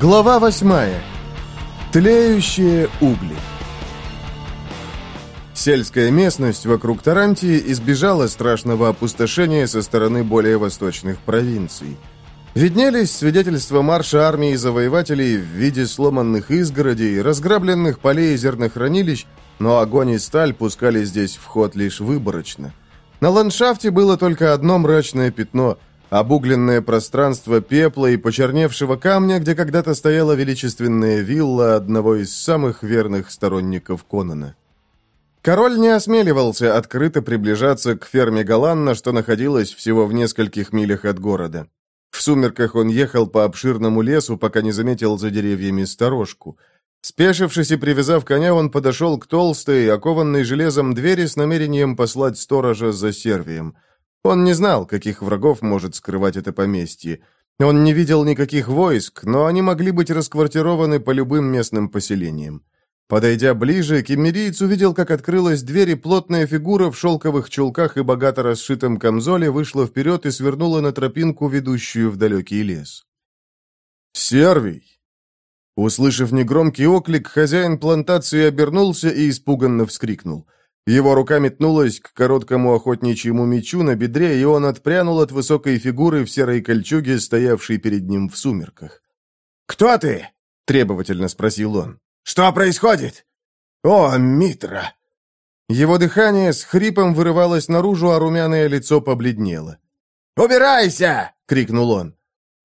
Глава восьмая. Тлеющие угли. Сельская местность вокруг Тарантии избежала страшного опустошения со стороны более восточных провинций. Виднелись свидетельства марша армии завоевателей в виде сломанных изгородей, разграбленных полей и зернохранилищ, но огонь и сталь пускали здесь в ход лишь выборочно. На ландшафте было только одно мрачное пятно – обугленное пространство пепла и почерневшего камня, где когда-то стояла величественная вилла одного из самых верных сторонников Конана. Король не осмеливался открыто приближаться к ферме Галанна, что находилась всего в нескольких милях от города. В сумерках он ехал по обширному лесу, пока не заметил за деревьями сторожку. Спешившись и привязав коня, он подошел к толстой, окованной железом двери с намерением послать сторожа за сервием – он не знал, каких врагов может скрывать это поместье. Он не видел никаких войск, но они могли быть расквартированы по любым местным поселениям. Подойдя ближе, кемерийц увидел, как открылась дверь, и плотная фигура в шелковых чулках и богато расшитом камзоле вышла вперед и свернула на тропинку, ведущую в далекий лес. «Сервий!» Услышав негромкий оклик, хозяин плантации обернулся и испуганно вскрикнул – его рука метнулась к короткому охотничьему мечу на бедре, и он отпрянул от высокой фигуры в серой кольчуге, стоявшей перед ним в сумерках. «Кто ты?» — требовательно спросил он. «Что происходит?» «О, Митра!» Его дыхание с хрипом вырывалось наружу, а румяное лицо побледнело. «Убирайся!» — крикнул он.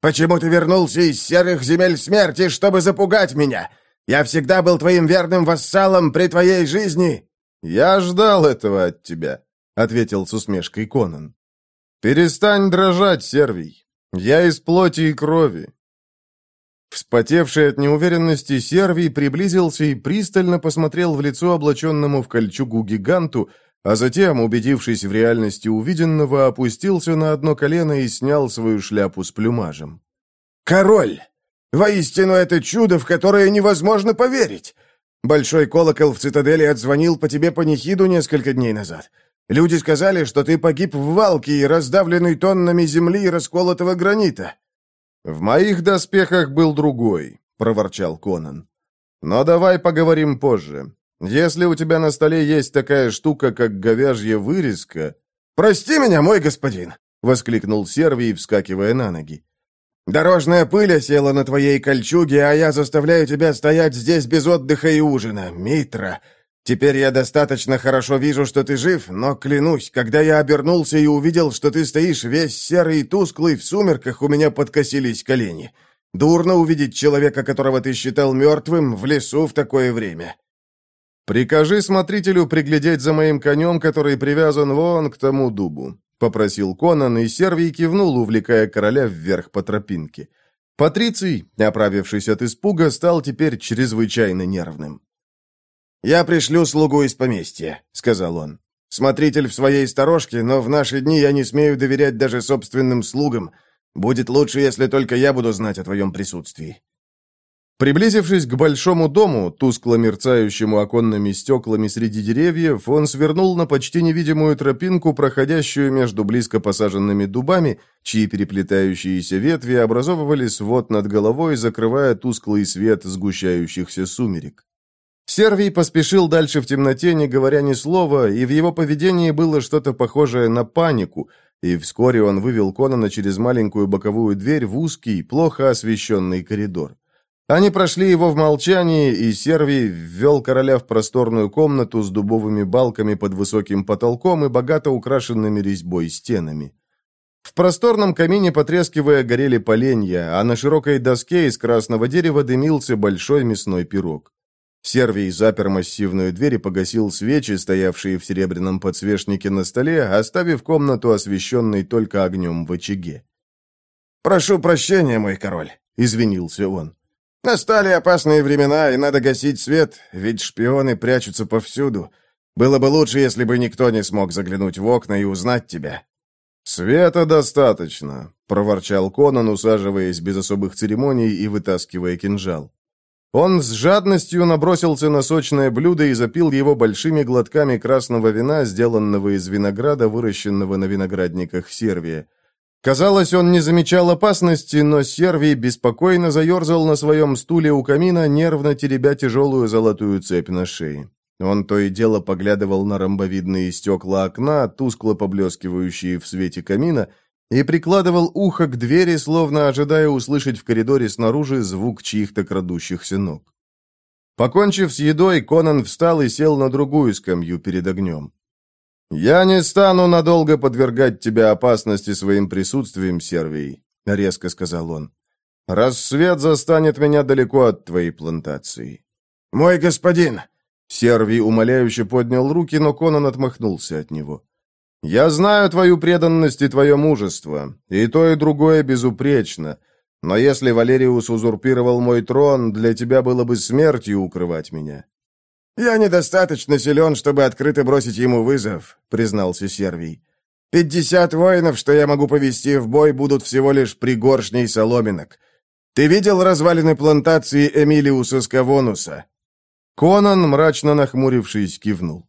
«Почему ты вернулся из серых земель смерти, чтобы запугать меня? Я всегда был твоим верным вассалом при твоей жизни!» «Я ждал этого от тебя», — ответил с усмешкой Конан. «Перестань дрожать, Сервий. Я из плоти и крови». Вспотевший от неуверенности Сервий приблизился и пристально посмотрел в лицо облаченному в кольчугу гиганту, а затем, убедившись в реальности увиденного, опустился на одно колено и снял свою шляпу с плюмажем. «Король! Воистину это чудо, в которое невозможно поверить! Большой колокол в цитадели отзвонил по тебе панихиду несколько дней назад. Люди сказали, что ты погиб в валке, раздавленный тоннами земли и расколотого гранита». «В моих доспехах был другой», — проворчал Конан. «Но давай поговорим позже. Если у тебя на столе есть такая штука, как говяжья вырезка...» «Прости меня, мой господин!» — воскликнул Сервий, вскакивая на ноги. Дорожная пыль села на твоей кольчуге, а я заставляю тебя стоять здесь без отдыха и ужина, Митра. Теперь я достаточно хорошо вижу, что ты жив, но клянусь, когда я обернулся и увидел, что ты стоишь весь серый и тусклый в сумерках, у меня подкосились колени. Дурно увидеть человека, которого ты считал мертвым, в лесу в такое время. Прикажи смотрителю приглядеть за моим конем, который привязан вон к тому дубу. — попросил Конан, и сервий кивнул, увлекая короля вверх по тропинке. Патриций, оправившись от испуга, стал теперь чрезвычайно нервным. «Я пришлю слугу из поместья», — сказал он. «Смотритель в своей сторожке, но в наши дни я не смею доверять даже собственным слугам. Будет лучше, если только я буду знать о твоем присутствии. Приблизившись к большому дому, тускло мерцающему оконными стеклами среди деревьев, он свернул на почти невидимую тропинку, проходящую между близко посаженными дубами, чьи переплетающиеся ветви образовывали свод над головой, закрывая тусклый свет сгущающихся сумерек. Сервий поспешил дальше в темноте, не говоря ни слова, и в его поведении было что-то похожее на панику, и вскоре он вывел Конана через маленькую боковую дверь в узкий, плохо освещенный коридор. Они прошли его в молчании, и Сервий ввел короля в просторную комнату с дубовыми балками под высоким потолком и богато украшенными резьбой стенами. В просторном камине, потрескивая, горели поленья, а на широкой доске из красного дерева дымился большой мясной пирог. Сервий запер массивную дверь и погасил свечи, стоявшие в серебряном подсвечнике на столе, оставив комнату, освещенной только огнем в очаге. «Прошу прощения, мой король», — извинился он. Настали опасные времена, и надо гасить свет, ведь шпионы прячутся повсюду. Было бы лучше, если бы никто не смог заглянуть в окна и узнать тебя». «Света достаточно», — проворчал Конан, усаживаясь без особых церемоний и вытаскивая кинжал. Он с жадностью набросился на сочное блюдо и запил его большими глотками красного вина, сделанного из винограда, выращенного на виноградниках Сервия. Казалось, он не замечал опасности, но Сервий беспокойно заерзал на своем стуле у камина, нервно теребя тяжелую золотую цепь на шее. Он то и дело поглядывал на ромбовидные стекла окна, тускло поблескивающие в свете камина, и прикладывал ухо к двери, словно ожидая услышать в коридоре снаружи звук чьих-то крадущихся ног. Покончив с едой, Конан встал и сел на другую скамью перед огнем. «Я не стану надолго подвергать тебя опасности своим присутствием, Сервий», — резко сказал он. «Рассвет застанет меня далеко от твоей плантации». «Мой господин!» Сервий умоляюще поднял руки, но Конан отмахнулся от него. «Я знаю твою преданность и твое мужество, и то, и другое безупречно, но если Валериус узурпировал мой трон, для тебя было бы смертью укрывать меня». «Я недостаточно силен, чтобы открыто бросить ему вызов», — признался Сервий. «Пятьдесят воинов, что я могу повести в бой, будут всего лишь пригоршней соломинок. Ты видел развалины плантации Эмилиуса Скавонуса?» Конан, мрачно нахмурившись, кивнул.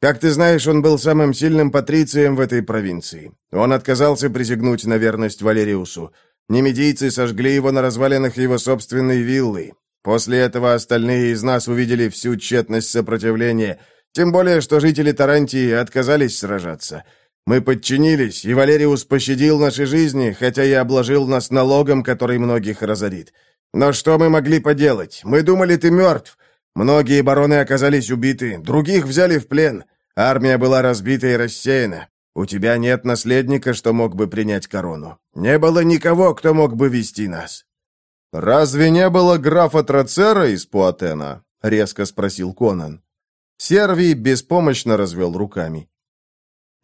«Как ты знаешь, он был самым сильным патрицием в этой провинции. Он отказался присягнуть на верность Валериусу. Немедийцы сожгли его на развалинах его собственной виллы. После этого остальные из нас увидели всю тщетность сопротивления, тем более, что жители Тарантии отказались сражаться. Мы подчинились, и Валериус пощадил наши жизни, хотя и обложил нас налогом, который многих разорит. Но что мы могли поделать? Мы думали, ты мертв. Многие бароны оказались убиты, других взяли в плен. Армия была разбита и рассеяна. У тебя нет наследника, что мог бы принять корону. Не было никого, кто мог бы вести нас. «Разве не было графа Трацера из Пуатена?» — резко спросил Конан. Сервий беспомощно развел руками.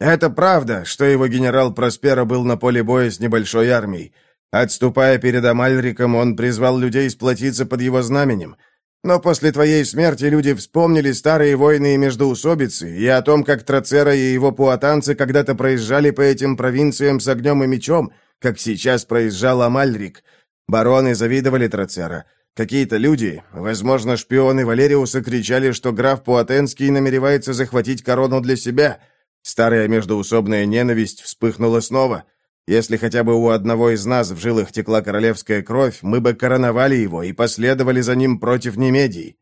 «Это правда, что его генерал Проспера был на поле боя с небольшой армией. Отступая перед Амальриком, он призвал людей сплотиться под его знаменем. Но после твоей смерти люди вспомнили старые войны и междоусобицы, и о том, как Трацера и его пуатанцы когда-то проезжали по этим провинциям с огнем и мечом, как сейчас проезжал Амальрик. Бароны завидовали Троцера. Какие-то люди, возможно, шпионы Валериуса, кричали, что граф Пуатенский намеревается захватить корону для себя. Старая междоусобная ненависть вспыхнула снова. Если хотя бы у одного из нас в жилах текла королевская кровь, мы бы короновали его и последовали за ним против немедий.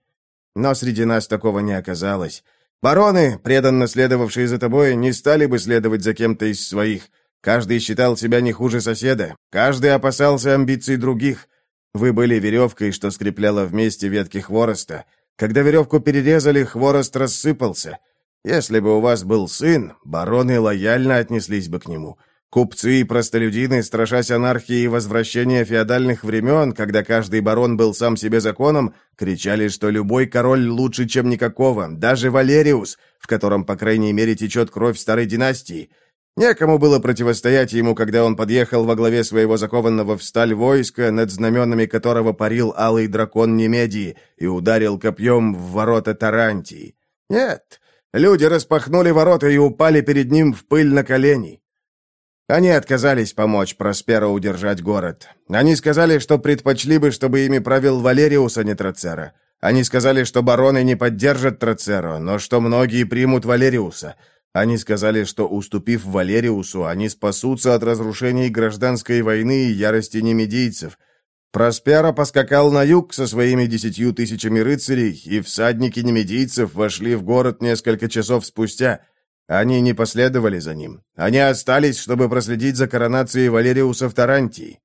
Но среди нас такого не оказалось. Бароны, преданно следовавшие за тобой, не стали бы следовать за кем-то из своих – Каждый считал себя не хуже соседа, каждый опасался амбиций других. Вы были веревкой, что скрепляла вместе ветки хвороста. Когда веревку перерезали, хворост рассыпался. Если бы у вас был сын, бароны лояльно отнеслись бы к нему. Купцы и простолюдины, страшась анархии и возвращения феодальных времен, когда каждый барон был сам себе законом, кричали, что любой король лучше, чем никакого, даже Валериус, в котором, по крайней мере, течет кровь старой династии. Некому было противостоять ему, когда он подъехал во главе своего закованного в сталь войска, над знаменами которого парил алый дракон Немедии и ударил копьем в ворота Тарантии. Нет, люди распахнули ворота и упали перед ним в пыль на колени. Они отказались помочь Просперо удержать город. Они сказали, что предпочли бы, чтобы ими правил Валериус, а не Троцера. Они сказали, что бароны не поддержат Троцеро, но что многие примут Валериуса. Они сказали, что, уступив Валериусу, они спасутся от разрушений гражданской войны и ярости немедийцев. Проспера поскакал на юг со своими десятью тысячами рыцарей, и всадники немедийцев вошли в город несколько часов спустя. Они не последовали за ним. Они остались, чтобы проследить за коронацией Валериуса в Тарантии.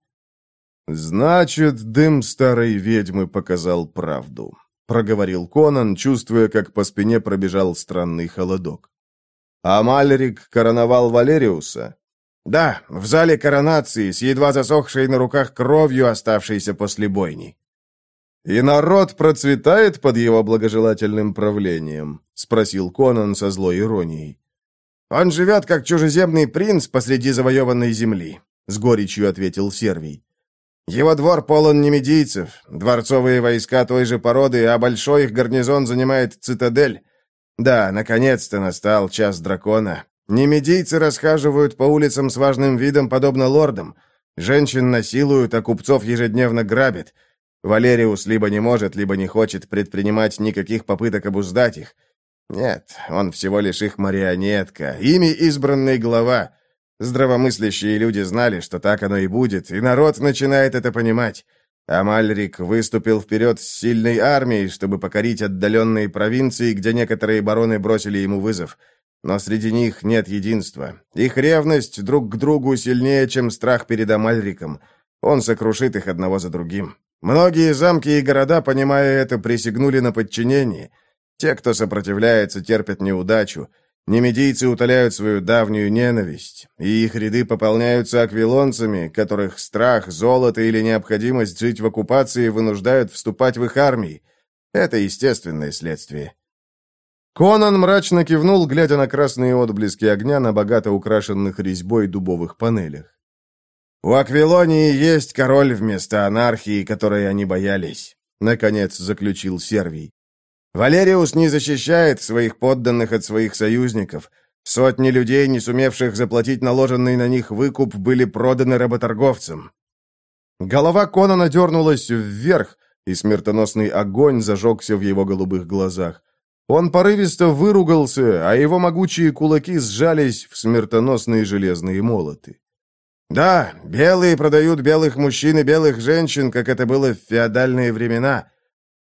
«Значит, дым старой ведьмы показал правду», — проговорил Конан, чувствуя, как по спине пробежал странный холодок. А Амальрик короновал Валериуса. Да, в зале коронации, с едва засохшей на руках кровью, оставшейся после бойни. «И народ процветает под его благожелательным правлением?» — спросил Конан со злой иронией. «Он живет, как чужеземный принц посреди завоеванной земли», — с горечью ответил Сервий. «Его двор полон немедийцев, дворцовые войска той же породы, а большой их гарнизон занимает цитадель. Да, наконец-то настал час дракона. Немедийцы расхаживают по улицам с важным видом, подобно лордам. Женщин насилуют, а купцов ежедневно грабят. Валериус либо не может, либо не хочет предпринимать никаких попыток обуздать их. Нет, он всего лишь их марионетка, ими избранный глава. Здравомыслящие люди знали, что так оно и будет, и народ начинает это понимать. Амальрик выступил вперед с сильной армией, чтобы покорить отдаленные провинции, где некоторые бароны бросили ему вызов. Но среди них нет единства. Их ревность друг к другу сильнее, чем страх перед Амальриком. Он сокрушит их одного за другим. Многие замки и города, понимая это, присягнули на подчинение. Те, кто сопротивляется, терпят неудачу. Немедийцы утоляют свою давнюю ненависть, и их ряды пополняются аквилонцами, которых страх, золото или необходимость жить в оккупации вынуждают вступать в их армии. Это естественное следствие. Конан мрачно кивнул, глядя на красные отблески огня на богато украшенных резьбой дубовых панелях. «У Аквилонии есть король вместо анархии, которой они боялись», — наконец заключил Сервий. Валериус не защищает своих подданных от своих союзников. Сотни людей, не сумевших заплатить наложенный на них выкуп, были проданы работорговцам. Голова Конана дернулась вверх, и смертоносный огонь зажегся в его голубых глазах. Он порывисто выругался, а его могучие кулаки сжались в смертоносные железные молоты. «Да, белые продают белых мужчин и белых женщин, как это было в феодальные времена»,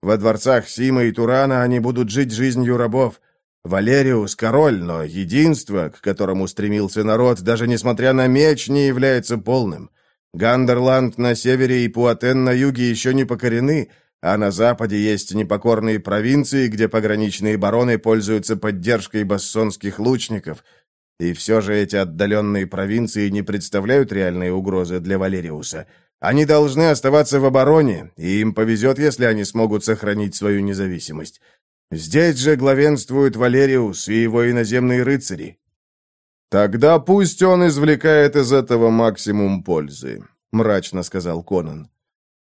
во дворцах Симы и Турана они будут жить жизнью рабов. Валериус – король, но единство, к которому стремился народ, даже несмотря на меч, не является полным. Гандерланд на севере и Пуатен на юге еще не покорены, а на западе есть непокорные провинции, где пограничные бароны пользуются поддержкой бассонских лучников. И все же эти отдаленные провинции не представляют реальной угрозы для Валериуса – они должны оставаться в обороне, и им повезет, если они смогут сохранить свою независимость. Здесь же главенствуют Валериус и его иноземные рыцари. Тогда пусть он извлекает из этого максимум пользы, мрачно сказал Конан.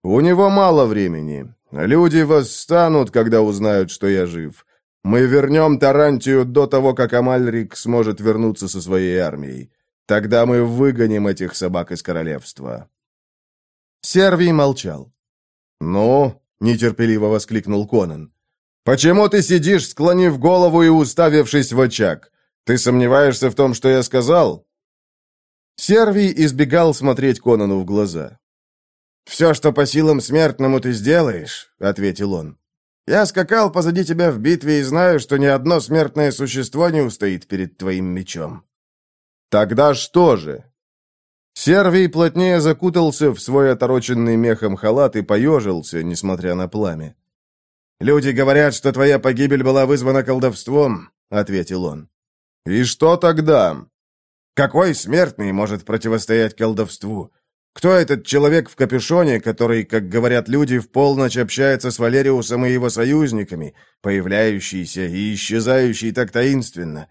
У него мало времени. Люди восстанут, когда узнают, что я жив. Мы вернем Тарантию до того, как Амальрик сможет вернуться со своей армией. Тогда мы выгоним этих собак из королевства. Сервий молчал. «Ну?» — нетерпеливо воскликнул Конан. «Почему ты сидишь, склонив голову и уставившись в очаг? Ты сомневаешься в том, что я сказал?» Сервий избегал смотреть Конану в глаза. «Все, что по силам смертному ты сделаешь», — ответил он. «Я скакал позади тебя в битве и знаю, что ни одно смертное существо не устоит перед твоим мечом». «Тогда что же?» Сервий плотнее закутался в свой отороченный мехом халат и поежился, несмотря на пламя. «Люди говорят, что твоя погибель была вызвана колдовством», — ответил он. «И что тогда?» «Какой смертный может противостоять колдовству? Кто этот человек в капюшоне, который, как говорят люди, в полночь общается с Валериусом и его союзниками, появляющийся и исчезающий так таинственно?»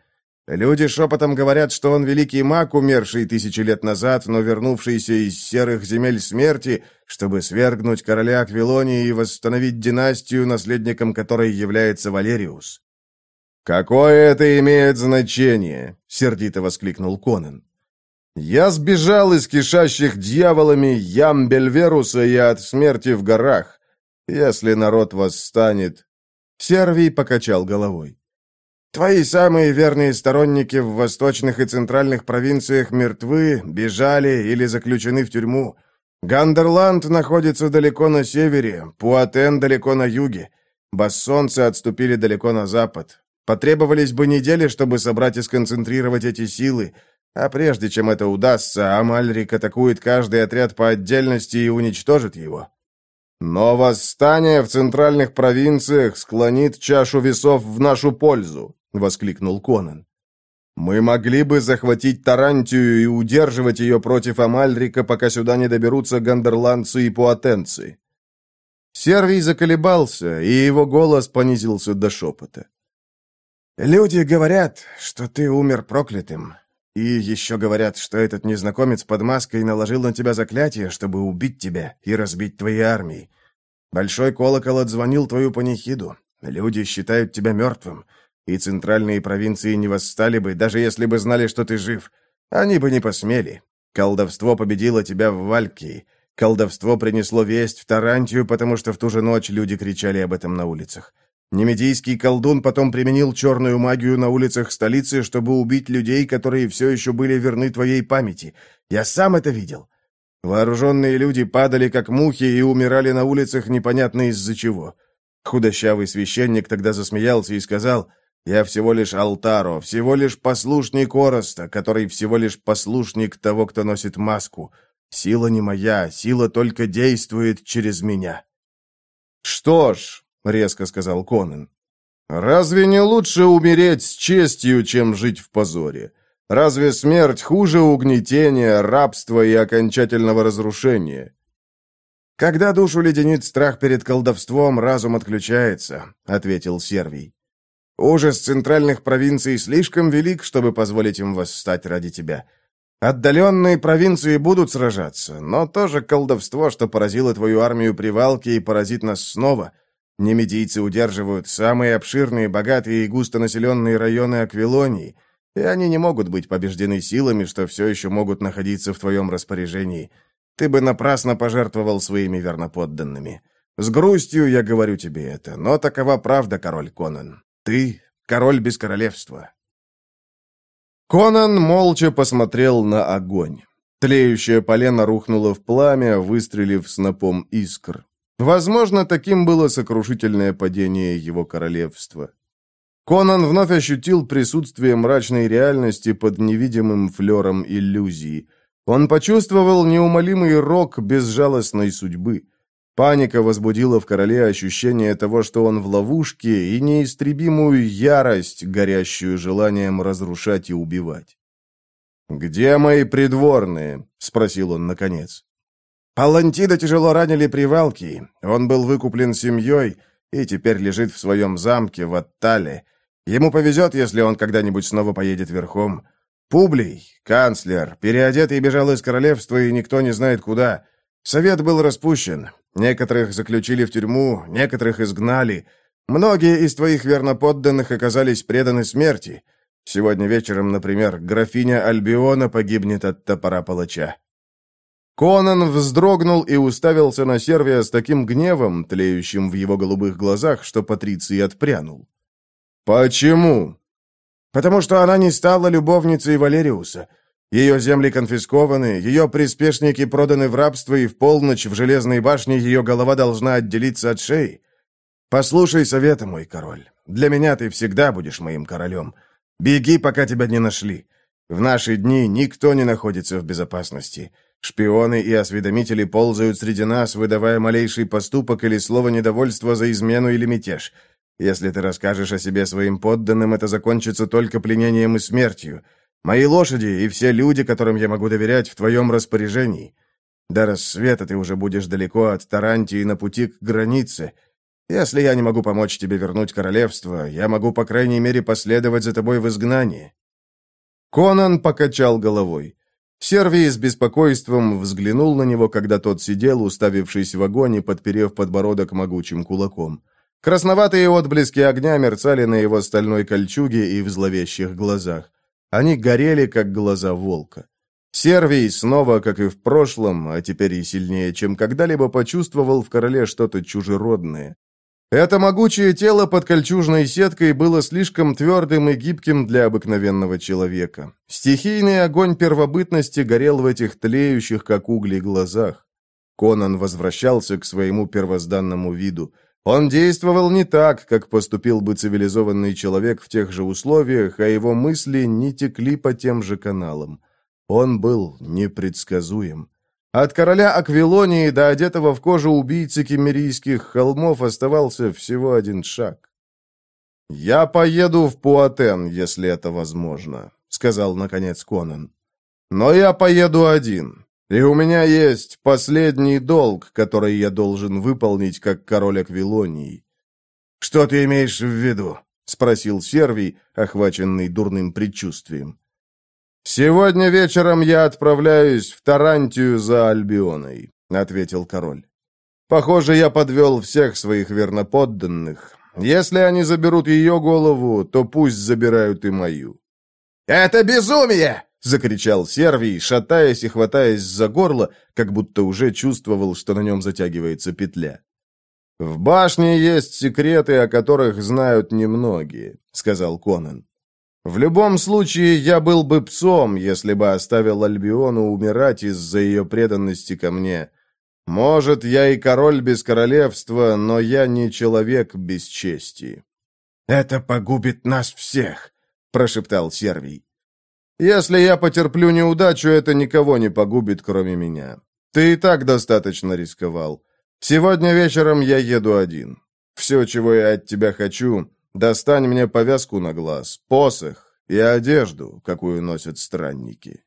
Люди шепотом говорят, что он великий маг, умерший тысячи лет назад, но вернувшийся из серых земель смерти, чтобы свергнуть короля Аквилонии и восстановить династию, наследником которой является Валериус. «Какое это имеет значение?» — сердито воскликнул Конан. «Я сбежал из кишащих дьяволами ям Бельверуса и от смерти в горах. Если народ восстанет...» Сервий покачал головой. Твои самые верные сторонники в восточных и центральных провинциях мертвы, бежали или заключены в тюрьму. Гандерланд находится далеко на севере, Пуатен далеко на юге. Бассонцы отступили далеко на запад. Потребовались бы недели, чтобы собрать и сконцентрировать эти силы, а прежде чем это удастся, Амальрик атакует каждый отряд по отдельности и уничтожит его. Но восстание в центральных провинциях склонит чашу весов в нашу пользу. — воскликнул Конан. «Мы могли бы захватить Тарантию и удерживать ее против Амальрика, пока сюда не доберутся гандерландцы и пуатенцы». Сервий заколебался, и его голос понизился до шепота. «Люди говорят, что ты умер проклятым. И еще говорят, что этот незнакомец под маской наложил на тебя заклятие, чтобы убить тебя и разбить твои армии. Большой колокол отзвонил твою панихиду. Люди считают тебя мертвым и центральные провинции не восстали бы, даже если бы знали, что ты жив. Они бы не посмели. Колдовство победило тебя в Валькии. Колдовство принесло весть в Тарантию, потому что в ту же ночь люди кричали об этом на улицах. Немедийский колдун потом применил черную магию на улицах столицы, чтобы убить людей, которые все еще были верны твоей памяти. Я сам это видел. Вооруженные люди падали, как мухи, и умирали на улицах непонятно из-за чего. Худощавый священник тогда засмеялся и сказал — я всего лишь Алтаро, всего лишь послушник Ороста, который всего лишь послушник того, кто носит маску. Сила не моя, сила только действует через меня». «Что ж», — резко сказал Конан, — «разве не лучше умереть с честью, чем жить в позоре? Разве смерть хуже угнетения, рабства и окончательного разрушения?» «Когда душу леденит страх перед колдовством, разум отключается», — ответил Сервий. Ужас центральных провинций слишком велик, чтобы позволить им восстать ради тебя. Отдаленные провинции будут сражаться, но тоже колдовство, что поразило твою армию привалки и поразит нас снова. Немедийцы удерживают самые обширные, богатые и густонаселенные районы Аквилонии, и они не могут быть побеждены силами, что все еще могут находиться в твоем распоряжении. Ты бы напрасно пожертвовал своими верноподданными. С грустью я говорю тебе это, но такова правда, король Конан. Ты — король без королевства». Конан молча посмотрел на огонь. Тлеющая полено рухнула в пламя, выстрелив снопом искр. Возможно, таким было сокрушительное падение его королевства. Конан вновь ощутил присутствие мрачной реальности под невидимым флером иллюзии. Он почувствовал неумолимый рок безжалостной судьбы. Паника возбудила в короле ощущение того, что он в ловушке, и неистребимую ярость, горящую желанием разрушать и убивать. «Где мои придворные?» — спросил он наконец. «Палантида тяжело ранили привалки. Он был выкуплен семьей и теперь лежит в своем замке в Аттале. Ему повезет, если он когда-нибудь снова поедет верхом. Публий, канцлер, переодетый бежал из королевства, и никто не знает куда. Совет был распущен. Некоторых заключили в тюрьму, некоторых изгнали. Многие из твоих верноподданных оказались преданы смерти. Сегодня вечером, например, графиня Альбиона погибнет от топора палача». Конан вздрогнул и уставился на Сервия с таким гневом, тлеющим в его голубых глазах, что Патриций отпрянул. «Почему?» «Потому что она не стала любовницей Валериуса. Ее земли конфискованы, ее приспешники проданы в рабство, и в полночь в Железной башне ее голова должна отделиться от шеи. Послушай совета, мой король. Для меня ты всегда будешь моим королем. Беги, пока тебя не нашли. В наши дни никто не находится в безопасности. Шпионы и осведомители ползают среди нас, выдавая малейший поступок или слово недовольства за измену или мятеж. Если ты расскажешь о себе своим подданным, это закончится только пленением и смертью. Мои лошади и все люди, которым я могу доверять, в твоем распоряжении. До рассвета ты уже будешь далеко от Тарантии на пути к границе. Если я не могу помочь тебе вернуть королевство, я могу, по крайней мере, последовать за тобой в изгнании. Конан покачал головой. Сервий с беспокойством взглянул на него, когда тот сидел, уставившись в огонь и подперев подбородок могучим кулаком. Красноватые отблески огня мерцали на его стальной кольчуге и в зловещих глазах. Они горели, как глаза волка. Сервий снова, как и в прошлом, а теперь и сильнее, чем когда-либо почувствовал в короле что-то чужеродное. Это могучее тело под кольчужной сеткой было слишком твердым и гибким для обыкновенного человека. Стихийный огонь первобытности горел в этих тлеющих, как угли, глазах. Конан возвращался к своему первозданному виду – он действовал не так, как поступил бы цивилизованный человек в тех же условиях, а его мысли не текли по тем же каналам. Он был непредсказуем. От короля Аквилонии до одетого в кожу убийцы кемерийских холмов оставался всего один шаг. «Я поеду в Пуатен, если это возможно», — сказал, наконец, Конан. «Но я поеду один. И у меня есть последний долг, который я должен выполнить как король Аквилонии. Что ты имеешь в виду? спросил Сервий, охваченный дурным предчувствием. Сегодня вечером я отправляюсь в Тарантию за Альбионой, ответил король. Похоже, я подвел всех своих верноподданных. Если они заберут ее голову, то пусть забирают и мою. «Это безумие!» — закричал Сервий, шатаясь и хватаясь за горло, как будто уже чувствовал, что на нем затягивается петля. «В башне есть секреты, о которых знают немногие», — сказал Конан. «В любом случае, я был бы псом, если бы оставил Альбиону умирать из-за ее преданности ко мне. Может, я и король без королевства, но я не человек без чести». «Это погубит нас всех», — прошептал Сервий. Если я потерплю неудачу, это никого не погубит, кроме меня. Ты и так достаточно рисковал. Сегодня вечером я еду один. Все, чего я от тебя хочу, достань мне повязку на глаз, посох и одежду, какую носят странники».